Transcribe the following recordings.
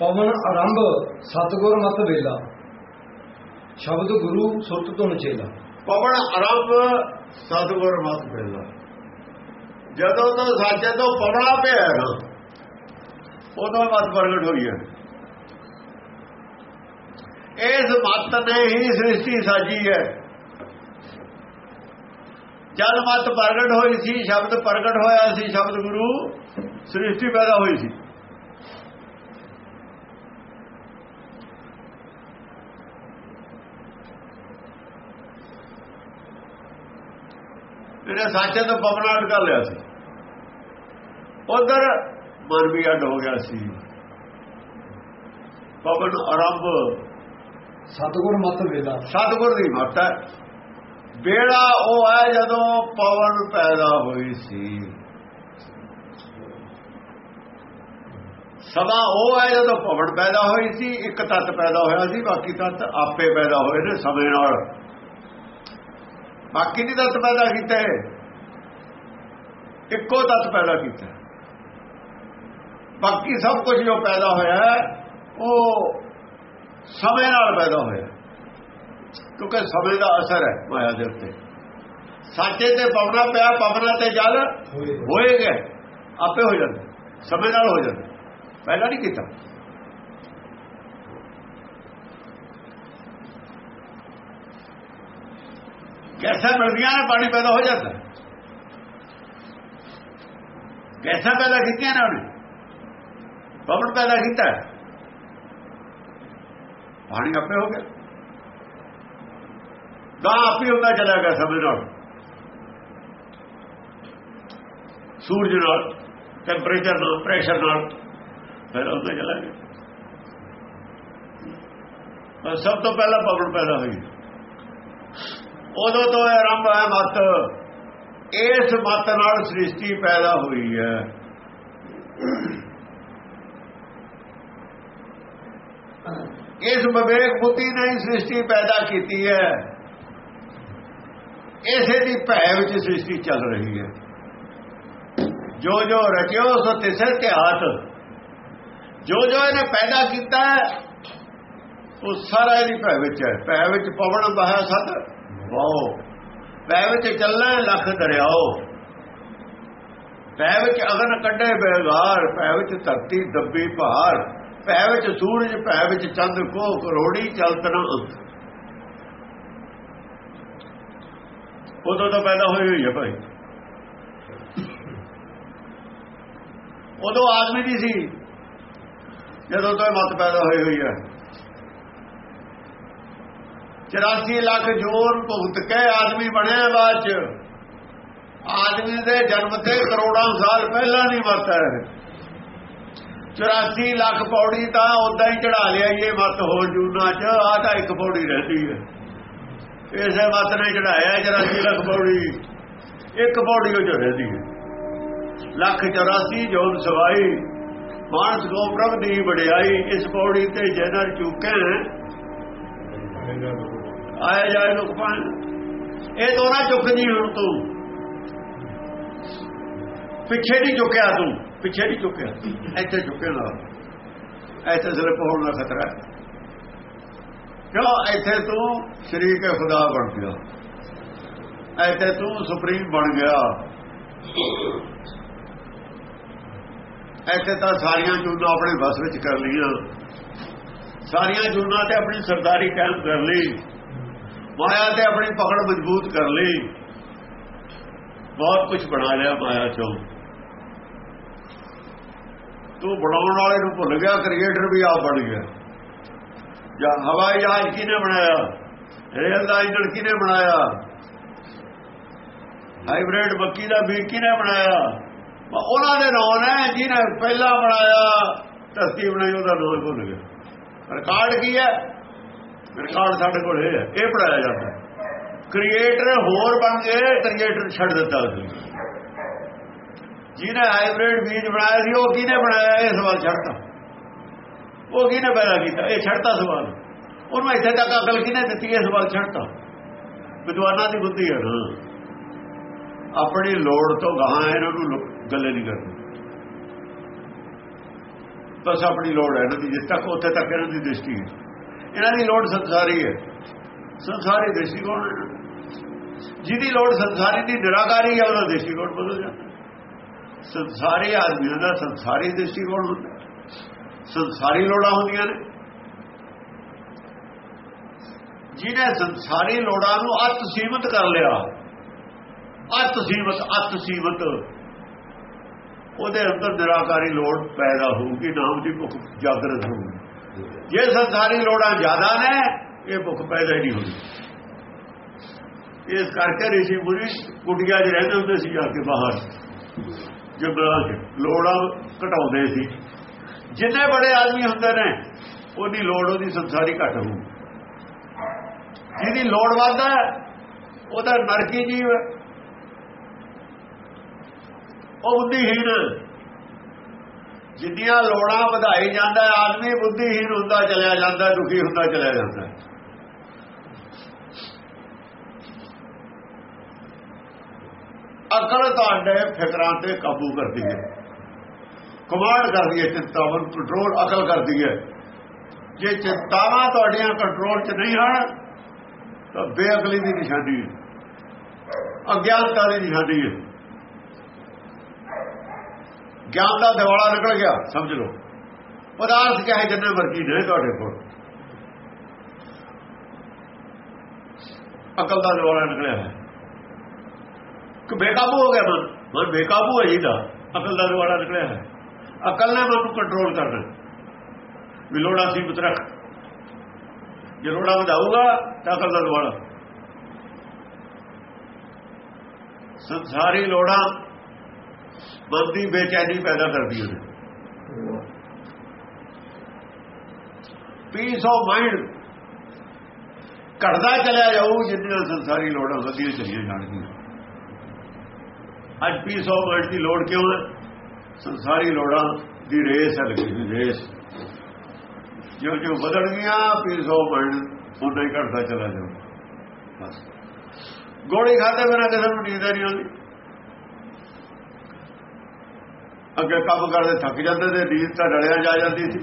ਪਵਨ ਆਰੰਭ ਸਤਗੁਰ ਮਤ ਵੇਲਾ, ਸ਼ਬਦ ਗੁਰੂ ਸੁਰਤ ਤੋਂ ਨਚੇਲਾ ਪਵਨ ਆਰੰਭ ਸਤਗੁਰ ਮਤ ਵੇਲਾ। ਜਦੋਂ ਤੋਂ ਸਾਚੇ ਤੋਂ ਪਵਣਾ ਪਿਆ ਨਾ, ਉਦੋਂ ਮਤ ਪ੍ਰਗਟ ਹੋਈ ਹੈ। ਇਸ ਮਤ ਨੇ ਹੀ ਸ੍ਰਿਸ਼ਟੀ ਸਾਜੀ ਹੈ। ਜਦ ਮਤ ਪ੍ਰਗਟ ਹੋਈ ਸੀ, ਸ਼ਬਦ ਪ੍ਰਗਟ ਹੋਇਆ ਸੀ, ਸ਼ਬਦ ਗੁਰੂ ਸ੍ਰਿਸ਼ਟੀ ਪੈਦਾ ਹੋਈ ਸੀ। ਇਹਨੇ ਸਾਚੇ ਤੋਂ ਪਵਨਾ ਅਟਕਾ ਲਿਆ ਸੀ। ਉਧਰ ਮਨ ਵੀ ਅੱਡ ਹੋ ਗਿਆ ਸੀ। ਪਵਨ ਆਰੰਭ ਸਤਗੁਰ ਮਤ ਵੇਲਾ। ਸਤਗੁਰ ਦੀ ਮੱਤ ਹੈ। ਵੇੜਾ ਉਹ ਹੈ ਜਦੋਂ ਪਵਨ ਪੈਦਾ ਹੋਈ ਸੀ। ਸਮਾਂ ਉਹ ਹੈ ਜਦੋਂ ਪਵਨ ਪੈਦਾ ਹੋਈ ਸੀ ਇੱਕ ਤੱਤ ਪੈਦਾ ਹੋਇਆ ਸੀ ਬਾਕੀ ਤੱਤ ਆਪੇ ਪੈਦਾ ਹੋਏ ਨੇ ਸਮੇਂ ਨਾਲ। ਬਾਕੀ ਨਹੀਂ ਤੱਤ ਪੈਦਾ ਕੀਤੇ ਇੱਕੋ ਤੱਤ ਪੈਦਾ ਕੀਤਾ। ਬਾਕੀ ਸਭ ਕੁਝ ਜੋ ਪੈਦਾ ਹੋਇਆ ਉਹ ਸਮੇਂ ਨਾਲ ਪੈਦਾ ਹੋਇਆ। ਕਿਉਂਕਿ ਸਮੇਂ ਦਾ ਅਸਰ ਹੈ ਮਾਇਆ ਦੇ ਉੱਤੇ। ਸਾਚੇ ਤੇ ਪਵਨਾ ਪਿਆ ਪਵਨਾ ਤੇ ਜਲ ਹੋਏਗਾ ਆਪੇ ਹੋ ਜਾਂਦਾ। ਸਮੇਂ ਨਾਲ ਹੋ ਜਾਂਦਾ। ਪਹਿਲਾਂ ਨਹੀਂ ਕੀਤਾ। ਗੈਸਾਂ ਮਿਲਦੀਆਂ ਨੇ, ਪਾਣੀ ਪੈਦਾ ਹੋ ਜਾਂਦਾ। ਗੈਸਾਂ ਪੈਦਾ ਕੀਤੀਆਂ ਨੇ ਉਹਨੇ। ਪਵਨ ਪੈਦਾ ਕੀਤਾ। ਪਾਣੀ ਆਪੇ ਹੋ ਗਿਆ। ਗਾਂ ਆਪੇ ਹੁੰਦਾ ਚਲਾ ਗਿਆ ਸਮਝ ਨਾਲ। ਸੂਰਜ ਨਾਲ ਟੈਂਪਰੇਚਰ ਨਾਲ ਪ੍ਰੈਸ਼ਰ ਨਾਲ, ਫਿਰ ਹੁੰਦਾ ਚਲਾ ਗਿਆ। ਸਭ ਤੋਂ ਪਹਿਲਾਂ ਪਵਨ ਪੈਦਾ ਹੋਈ। ਉਦੋਂ ਤੋਂ ਇਹ ਆਰੰਭ ਹੈ ਮਤ। ਇਸ ਮਤ ਨਾਲ ਸ੍ਰਿਸ਼ਟੀ ਪੈਦਾ ਹੋਈ ਹੈ। ਇਸ ਵਿਵੇਕ ਬੁੱਧੀ ਨੇ ਸ੍ਰਿਸ਼ਟੀ ਪੈਦਾ ਕੀਤੀ ਹੈ। ਇਸੇ ਦੀ ਭੈ ਵਿੱਚ ਸ੍ਰਿਸ਼ਟੀ ਚੱਲ ਰਹੀ ਹੈ। ਜੋ ਜੋ ਰਚਿਓ, ਸੋ ਤਿਸੈ ਕੇ ਹੱਥ। ਜੋ ਜੋ ਇਹਨੇ ਪੈਦਾ ਕੀਤਾ ਉਹ ਸਾਰਾ ਇਹਦੀ ਭੈ ਵਿੱਚ ਹੈ। ਭੈ ਵਿੱਚ ਪਵਨ ਬਹਾ ਸਤ। ਵਾਓ ਭੈ ਵਿੱਚ ਚੱਲਣਾ ਲੱਖ ਦਰਿਆਓ। ਪੈ ਵਿੱਚ ਅਗਨ ਕੱਢੇ ਬੇਗਾਰ ਪੈ ਵਿੱਚ ਧਰਤੀ ਦੱਬੀ ਭਾਰ ਪੈ ਵਿੱਚ ਸੂਰਜ ਪੈ ਵਿੱਚ ਚੰਦ ਕੋ ਕਰੋੜੀ ਚਲਤਨਾ ਅੰਤ। ਉਦੋਂ ਤੋਂ ਪੈਦਾ ਹੋਈ ਹੋਈ ਹੈ ਭਾਈ। ਉਦੋਂ ਆਦਮੀ ਦੀ ਸੀ, ਜਦੋਂ ਤੋਂ ਇਹ ਮਤ ਪੈਦਾ ਹੋਈ ਹੋਈ ਹੈ। 84 ਲੱਖ ਜੋਰ ਭੁਗਤ ਕੇ ਆਦਮੀ ਬਣਿਆ ਬਾਅਦ ਚ। ਆਦਮੀ ਦੇ ਜਨਮ ਤੇ ਕਰੋੜਾਂ ਸਾਲ ਪਹਿਲਾਂ ਨਹੀਂ ਮਰਤਾ ਹੈ। 84 ਲੱਖ ਪੌੜੀ ਤਾਂ ਉਦਾਂ ਹੀ ਚੜਾ ਲਿਆ, ਇਹ ਮਤ ਹੋਰ ਜੂਨਾ ਚ ਆ ਤਾਂ ਇੱਕ ਪੌੜੀ ਰਹਿੰਦੀ ਹੈ। ਇਸੇ ਮਤ ਨੇ ਚੜਾਇਆ 84 ਲੱਖ ਪੌੜੀ। ਇੱਕ ਪੌੜੀ ਉਹ ਜੋ ਰਹਿੰਦੀ ਹੈ। ਲੱਖ 84 ਜੋਨ ਸਵਾਈ, ਮਾਨਸ ਕੋ ਪ੍ਰਭ ਦੀ ਵਡਿਆਈ, ਇਸ ਪੌੜੀ ਤੇ ਜਨਰ ਚੁੱਕੇ ਆਇਆ ਜਾਏ ਲੋਕ ਪਾਣ। ਇਹ ਦੋਨਾਂ ਚੁੱਕ ਜੀ ਹੁਣ ਤੂੰ। ਪਿੱਛੇ ਨਹੀਂ ਚੁੱਕਿਆ ਤੂੰ। ਪਿੱਛੇ ਨਹੀਂ ਚੁੱਕਿਆ। ਇੱਥੇ ਚੁੱਕਿਆ ਨਾ। ਇੱਥੇ ਸਿਰ ਪਹੁੰਚਣ ਦਾ ਖਤਰਾ ਹੈ। ਕਿਉਂ? ਇੱਥੇ ਤੂੰ ਸ਼ਰੀਕ ਖੁਦਾ ਬਣ ਗਿਆ। ਇੱਥੇ ਤੂੰ ਸੁਪਰੀਮ ਬਣ ਗਿਆ। ਇੱਥੇ ਤਾਂ ਸਾਰੀਆਂ ਚੂਨਾਂ ਆਪਣੇ ਵਸ ਵਿੱਚ ਕਰ ਲਈਆਂ। ਸਾਰੀਆਂ ਚੂਨਾਂ ਤੇ ਆਪਣੀ ਸਰਦਾਰੀ ਕਾਇਮ ਕਰ ਲਈ। ਮਾਇਆ ਤੇ ਆਪਣੀ ਪਕੜ ਮਜ਼ਬੂਤ ਕਰ ਲਈ। ਬਹੁਤ ਕੁਝ ਬਣਾ ਲਿਆ ਮਾਇਆ ਚੋਂ। ਤੂੰ ਬਣਾਉਣ ਵਾਲੇ ਨੂੰ ਭੁੱਲ ਗਿਆ ਕ੍ਰੀਏਟਰ ਵੀ ਆਪ ਬਣ ਗਿਆ। ਜਾਂ ਹਵਾਈ ਜਹਾਜ਼ ਕਿਹਨੇ ਬਣਾਇਆ? ਰੇਲ ਦਾ ਇੰਜਣ ਕਿਹਨੇ ਬਣਾਇਆ? ਹਾਈਬ੍ਰਿਡ ਬੱਕੀ ਦਾ ਬੀਜ ਕਿਹਨੇ ਬਣਾਇਆ? ਉਹਨਾਂ ਦੇ ਨਾਂ ਨੇ ਜਿਹਨੇ ਪਹਿਲਾਂ ਬਣਾਇਆ, ਧਰਤੀ ਬਣਾਈ, ਉਹਦਾ ਨਾਮ ਭੁੱਲ ਗਿਆ। ਰਿਕਾਰਡ ਕੀ ਹੈ ਰਿਕਾਰਡ ਸਾਡੇ ਕੋਲ ਇਹ ਹੈ। ਇਹ ਪੜਾਇਆ ਜਾਂਦਾ ਕ੍ਰੀਏਟਰ ਹੋਰ ਬਣ ਗਏ ਕ੍ਰੀਏਟਰ ਛੱਡ ਦਿੱਤਾ ਸੀ। ਜਿਹਨੇ ਹਾਈਬ੍ਰਿਡ ਬੀਜ ਬਣਾਇਆ ਸੀ, ਉਹ ਕਿਹਨੇ ਬਣਾਇਆ? ਇਹ ਸਵਾਲ ਛੱਡਤਾ। ਉਹ ਕਿਹਨੇ ਪੈਦਾ ਕੀਤਾ? ਇਹ ਛੱਡਤਾ ਸਵਾਲ। ਉਹਨੂੰ ਇੱਥੇ ਤੱਕ ਅਕਲ ਕਿਹਨੇ ਦਿੱਤੀ? ਇਹ ਸਵਾਲ ਛੱਡਤਾ। ਵਿਦਵਾਨਾਂ ਦੀ ਬੁੱਧੀ ਹੈ। ਨਾ ਆਪਣੀ ਲੋੜ ਤੋਂ ਗਾਹਾਂ ਇਹਨਾਂ ਨੂੰ ਗੱਲੇ ਨਹੀਂ ਕਰਦੇ। ਬਸ ਆਪਣੀ ਲੋੜ ਹੈ ਇਹਨਾਂ ਦੀ ਜਿੱਥੇ ਤੱਕ ਉੱਥੇ ਤੱਕ ਇਹਨਾਂ ਦੀ ਦ੍ਰਿਸ਼ਟੀ ਹੈ। ਇਹਨਾਂ ਦੀ ਲੋੜ ਸੰਸਾਰੀ ਹੈ। ਸੰਸਾਰੀ ਦ੍ਰਿਸ਼ਟੀਕੋਣ ਹੈ? ਜਿਹਦੀ ਲੋੜ ਸੰਸਾਰੀ ਦੀ ਨਿਰਾਕਾਰੀ ਹੈ, ਉਹਦਾ ਦ੍ਰਿਸ਼ਟੀਕੋਣ ਬਦਲ ਜਾਂਦਾ ਸੰਸਾਰੀ ਆਦਮੀਆਂ ਦਾ ਸੰਸਾਰੀ ਦ੍ਰਿਸ਼ਟੀਕੋਣ ਹੁੰਦਾ ਸੰਸਾਰੀ ਲੋੜਾਂ ਹੁੰਦੀਆਂ ਨੇ। ਜਿਹਨੇ ਸੰਸਾਰੀ ਲੋੜਾਂ ਨੂੰ ਅਤ ਸੀਮਤ ਕਰ ਲਿਆ, ਅਤ ਸੀਮਤ ਅਤ ਸੀਮਤ, ਉਹਦੇ ਅੰਦਰ ਨਿਰਾਕਾਰੀ ਲੋੜ ਪੈਦਾ ਹੋਊਗੀ, ਨਾਮ ਦੀ ਭੁੱਖ ਜਾਗਰਤ ਹੋਊਗੀ। ਜੇ ਸੰਸਾਰੀ ਲੋੜਾਂ ਜ਼ਿਆਦਾ ਨੇ, ਇਹ ਭੁੱਖ ਪੈਦਾ ਹੀ ਨਹੀਂ ਹੋਣੀ ਇਸ ਕਰਕੇ ਰਿਸ਼ੀ ਮੁਨੀ ਕੁਟੀਆਂ 'ਚ ਰਹਿੰਦੇ ਹੁੰਦੇ ਸੀ ਜਾ ਕੇ ਬਾਹਰ। ਜੰਗਲਾਂ 'ਚ ਲੋੜਾਂ ਘਟਾਉਂਦੇ ਸੀ। ਜਿੰਨੇ ਬੜੇ ਆਦਮੀ ਹੁੰਦੇ ਨੇ, ਉਹਦੀ ਲੋੜ ਉਹਦੀ ਸੰਸਾਰੀ ਘਟ ਹੋਊ। ਜਿਹਦੀ ਲੋੜ ਵੱਧਦਾ ਉਹਦਾ ਨਰਕੀ ਜੀਵ ਹੈ। ਉਹ ਬੁੱਧੀਹੀਨ ਜਿੰਨੀਆਂ ਲੋੜਾਂ ਵਧਾਈ ਜਾਂਦਾ ਆਦਮੀ ਬੁੱਧੀਹੀਨ ਹੁੰਦਾ ਚਲਿਆ ਜਾਂਦਾ, ਦੁਖੀ ਹੁੰਦਾ ਚਲਿਆ ਜਾਂਦਾ। ਅਕਲ ਤੁਹਾਡੇ ਫਿਕਰਾਂ ਤੇ ਕਾਬੂ ਕਰਦੀ ਹੈ। ਕਮਾਂਡ ਕਰਦੀ ਹੈ ਚਿੰਤਾਵਾਂ ਕੰਟਰੋਲ ਅਕਲ ਕਰਦੀ ਹੈ। ਜੇ ਚਿੰਤਾਵਾਂ ਤੁਹਾਡੀਆਂ ਕੰਟਰੋਲ 'ਚ ਨਹੀਂ ਹਨ, ਤਾਂ ਬੇਅਕਲੀ ਦੀ ਨਿਸ਼ਾਨੀ ਹੈ। ਅਗਿਆਨਤਾ ਦੀ ਨਿਸ਼ਾਨੀ ਹੈ। ਗਿਆਨ ਦਾ ਦਿਵਾਲਾ ਨਿਕਲ ਗਿਆ। ਸਮਝ ਲਓ। ਪਦਾਰਥ ਚਾਹੇ ਜਿੰਨੇ ਮਰਜ਼ੀ ਨੇ ਤੁਹਾਡੇ ਕੋਲ। ਅਕਲ ਦਾ ਦਿਵਾਲਾ ਨਿਕਲਿਆ ਹੈ। ਕਿ ਬੇਕਾਬੂ ਹੋ ਗਿਆ ਮਨ। ਮਨ ਬੇਕਾਬੂ ਹੈ ਇਹਦਾ ਅਕਲ ਦਾ ਦਿਵਾਲਾ ਨਿਕਲਿਆ ਹੈ। ਅਕਲ ਨੇ ਮਨ ਨੂੰ ਕੰਟਰੋਲ ਕਰਨਾ ਵੀ ਲੋੜਾ ਸੀ ਰੱਖ। ਜੇ ਲੋੜਾ ਵਧਾਊਗਾ ਤਾਂ ਅਕਲ ਦਾ ਦਿਵਾਲਾ। ਸੰਸਾਰੀ ਲੋੜਾਂ ਮਨ ਦੀ ਬੇਚੈਨੀ ਪੈਦਾ ਕਰਦੀ ਹੈ ਪੀਸ ਆਫ ਮਾਈਂਡ ਘਟਦਾ ਚਲਿਆ ਜਾਊ ਜਿੰਨੀਆਂ ਸੰਸਾਰੀ ਲੋੜਾਂ ਵਧੀਆਂ ਚਲੀਆਂ ਜਾਣਗੀਆਂ। ਅੱਜ ਪੀਸ ਆਫ ਮਾਈਂਡ ਦੀ ਲੋੜ ਕਿਉਂ ਹੈ ਸੰਸਾਰੀ ਲੋੜਾਂ ਦੀ ਰੇਸ ਹੈ ਲੱਗੀ ਰੇਸ। ਜੋ ਜੋ ਬਦਲ ਗਿਆ ਪੀਸ ਆਫ ਮਾਈਂਡ ਉਦਾਂ ਹੀ ਘਟਦਾ ਚਲਾ ਜਾਊ। ਬਸ। ਗੋਲੀ ਖਾਦੇ ਬਿਨਾਂ ਕਿਸੇ ਨੂੰ ਨੀਂਦ ਨਹੀਂ ਆਉਂਦੀ। ਅੱਗੇ ਕੰਮ ਕਰਦੇ ਥੱਕ ਜਾਂਦੇ ਤੇ ਨੀਂਦ ਤਾਂ ਡਲਿਆ ਜਾ ਜਾਂਦੀ ਸੀ।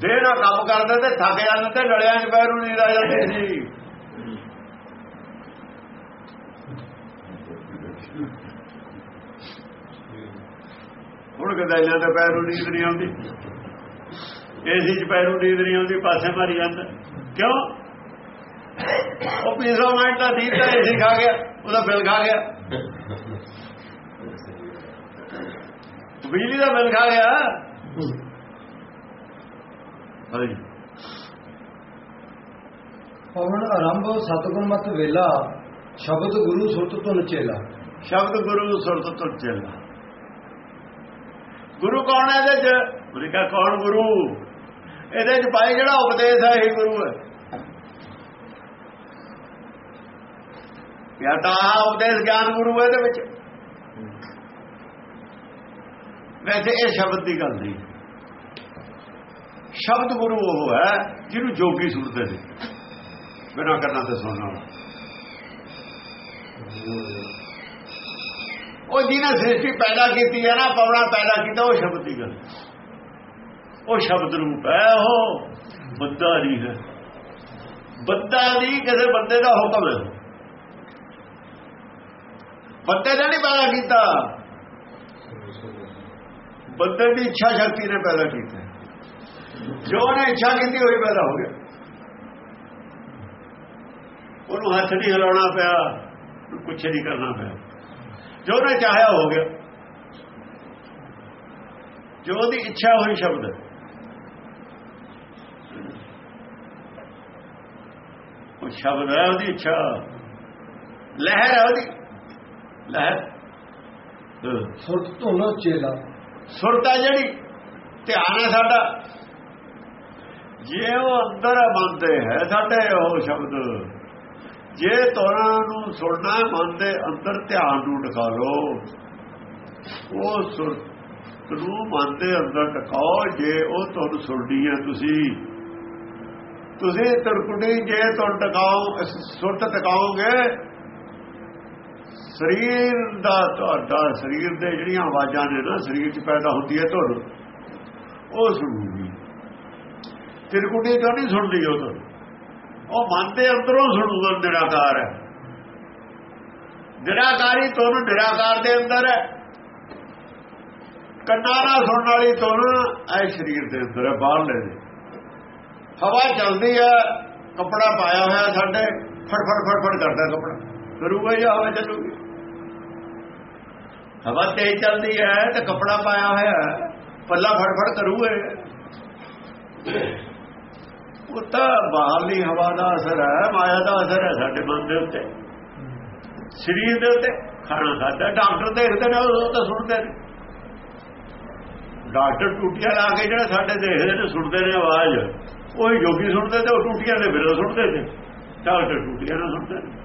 ਦੇਰ ਨਾਲ ਕੰਮ ਕਰਦੇ ਤੇ ਥੱਕ ਜਾਂਦੇ ਤੇ ਡਲਿਆਂ 'ਚ ਪੈਰੂ ਨੂੰ ਨੀਂਦ ਆ ਜਾਂਦੀ ਸੀ। ਹੁਣ ਗਦਾਈਆਂ ਦੇ ਪੈਰ ਨੂੰ ਨੀਂਦ ਨਹੀਂ ਆਉਂਦੀ। ਏਸੀ 'ਚ ਪੈਰੂ ਨੀਂਦ ਨਹੀਂ ਆਉਂਦੀ, ਪਾਸੇ ਮਾਰੀ ਜਾਂਦਾ। ਕਿਉਂ? ਉਹ ਪੀਜ਼ਾ ਮਾਈਂਡ ਦਾ ਨੀਂਦ ਦਾ ਏਸੀ ਖਾ ਗਿਆ, ਉਹਦਾ ਬਿੱਲ ਖਾ ਗਿਆ। ਬਿਜਲੀ ਦਾ ਬਿੱਲ ਖਾ ਗਿਆ। ਹਾਂਜੀ। ਪਵਨ ਆਰੰਭ ਸਤਗੁਰ ਮਤ ਵੇਲਾ ਸ਼ਬਦ ਗੁਰੂ ਸੁਰਤ ਤੁਨ ਚੇਲਾ। ਸ਼ਬਦ ਗੁਰੂ ਸੁਰਤ ਤੋਂ ਚੱਲਾ। ਗੁਰੂ ਕੌਣ ਹੈ ਇਹਦੇ ਚ? ਉਹਨੇ ਕੌਣ ਗੁਰੂ? ਇਹਦੇ ਚ ਭਾਈ ਜਿਹੜਾ ਉਪਦੇਸ਼ ਹੈ ਇਹ ਗੁਰੂ ਹੈ? ਯਾ ਤਾਂ ਉਪਦੇਸ਼ ਗਿਆਨ ਗੁਰੂ ਹੈ ਇਹਦੇ ਵਿੱਚ। ਵੈਸੇ ਇਹ ਸ਼ਬਦ ਦੀ ਗੱਲ ਨਹੀਂ। ਸ਼ਬਦ ਗੁਰੂ ਉਹ ਹੈ ਜਿਹਨੂੰ ਜੋਗੀ ਸੁਣਦੇ ਨੇ। ਬਿਨਾਂ ਕਰਨਾ ਤੇ ਸੁਣਨਾ ਉਹ ਜਿਹਨੇ ਸ੍ਰਿਸ਼ਟੀ ਪੈਦਾ ਕੀਤੀ ਹੈ ਨਾ ਪਵਣਾ ਪੈਦਾ ਕੀਤਾ, ਉਹ ਸ਼ਬਦ ਦੀ ਗੱਲ। ਉਹ ਸ਼ਬਦ ਰੂਪ ਹੈ, ਉਹ ਬੱਦਾ ਨਹੀਂ ਹੈ। ਬੰਦਾ ਨਹੀਂ, ਕਿਸੇ ਬੰਦੇ ਦਾ ਹੁਕਮ ਹੈ। ਬੰਦੇ ਨੇ ਨਹੀਂ ਪੈਦਾ ਕੀਤਾ। ਬੰਦੇ ਦੀ ਇੱਛਾ ਸ਼ਕਤੀ ਨੇ ਪੈਦਾ ਕੀਤਾ। ਜੋ ਨੇ ਇੱਛਾ ਕੀਤੀ ਹੋਈ ਪੈਦਾ ਹੋ ਗਿਆ। ਉਹਨੂੰ ਹੱਥ ਨਹੀਂ ਹਿਲਾਉਣਾ ਪਿਆ ਕੁਛ ਨਹੀਂ ਕਰਨਾ ਪਿਆ। ਜੋ ਨੇ ਚਾਹਿਆ, ਹੋ ਗਿਆ। ਜੋ ਦੀ ਇੱਛਾ ਹੋਈ ਸ਼ਬਦ ਉਹ ਸ਼ਬਦ ਹੈ ਉਹਦੀ ਇੱਛਾ। ਲਹਿਰ ਹੈ ਉਹਦੀ। ਲਹਿਰ। ਸੁਰਤ ਤੁਨ ਚੇਲਾ। ਸੁਰਤ ਹੈ ਜਿਹੜੀ, ਧਿਆਨ ਹੈ ਸਾਡਾ। ਜੇ ਉਹ ਅੰਦਰ ਮੰਨਦੇ ਹੈ ਸਾਡੇ ਉਹ ਸ਼ਬਦ, ਜੇ ਤੋਰਾਂ ਨੂੰ ਸੁਣਨਾ ਮਨ ਦੇ ਅੰਦਰ ਧਿਆਨ ਨੂੰ ਟਿਕਾ ਲੋ ਉਹ ਸੁਰਤ ਨੂੰ ਮਨ ਦੇ ਅੰਦਰ ਟਿਕਾਓ, ਜੇ ਉਹ ਤੁਹਾਨੂੰ ਸੁਣਦੀ ਹੈ ਤੁਸੀਂ। ਤੁਸੀਂ ਤਰਕੁੜੀ ਜੇ ਤੁਹਾਨੂੰ ਟਿਕਾਓ ਸੁਰਤ ਟਿਕਾਓਗੇ ਸਰੀਰ ਦਾ ਤੁਹਾਡਾ, ਸਰੀਰ ਦੇ ਜਿਹੜੀਆਂ ਆਵਾਜ਼ਾਂ ਨੇ ਨਾ, ਸਰੀਰ 'ਚ ਪੈਦਾ ਹੁੰਦੀ ਹੈ ਧੁਰ ਉਹ ਸੁਣੂਗੀ। ਤਿਰਕੁਟੀ ਤੋਂ ਨਹੀਂ ਸੁਣਦੀ ਉਹ ਧੁਰ ਉਹ ਮਨ ਦੇ ਅੰਦਰੋਂ ਸੁਣੂਗਾ, ਨਿਰਾਕਾਰ ਹੈ। ਨਿਰਾਕਾਰੀ ਧੁਰ ਨਿਰਾਕਾਰ ਦੇ ਅੰਦਰ ਹੈ। ਕੰਨਾਂ ਸੁਣਨ ਵਾਲੀ ਧੁਰ ਐ ਸਰੀਰ ਦੇ ਅੰਦਰ ਹੈ ਬਾਹਰ ਲੈ ਦੇ। ਹਵਾ ਚੱਲਦੀ ਹੈ, ਕਪੜਾ ਪਾਇਆ ਹੋਇਆ ਸਾਡੇ ਫੜ ਫੜ ਫੜ ਫੜ ਕਰਦਾ ਕਪੜਾ। ਕਰੂਗਾ ਜਾਂ ਹਵਾ ਚੱਲੂਗੀ? ਹਵਾ ਤੇਜ਼ ਚੱਲਦੀ ਹੈ ਤੇ ਕਪੜਾ ਪਾਇਆ ਹੋਇਆ ਪੱਲਾ ਫੜ ਫੜ ਕਰੂਗੇ ਉਹ ਤਾਂ ਬਾਹਰਲੀ ਹਵਾ ਦਾ ਅਸਰ ਹੈ, ਮਾਇਆ ਦਾ ਅਸਰ ਹੈ ਸਾਡੇ ਮਨ ਦੇ ਉੱਤੇ। ਸਰੀਰ ਦੇ ਉੱਤੇ ਖਾਣਾ ਖਾਦਾ ਡਾਕਟਰ ਦੇਖਦੇ ਨੇ, ਉਹ ਤਾਂ ਸੁਣਦੇ ਨੇ। ਡਾਕਟਰ ਟੂਟੀਆਂ ਲਾ ਕੇ ਜਿਹੜਾ ਸਾਡੇ ਦੇਖਦੇ ਨੇ, ਸੁਣਦੇ ਨੇ ਆਵਾਜ਼। ਉਹ ਯੋਗੀ ਸੁਣਦੇ ਤੇ ਉਹ ਟੂਟੀਆਂ ਦੇ ਬਿਨਾਂ ਸੁਣਦੇ ਨੇ। ਡਾਕਟਰ ਟੂਟੀਆਂ ਨਾਲ ਸੁਣਦੇ ਨੇ।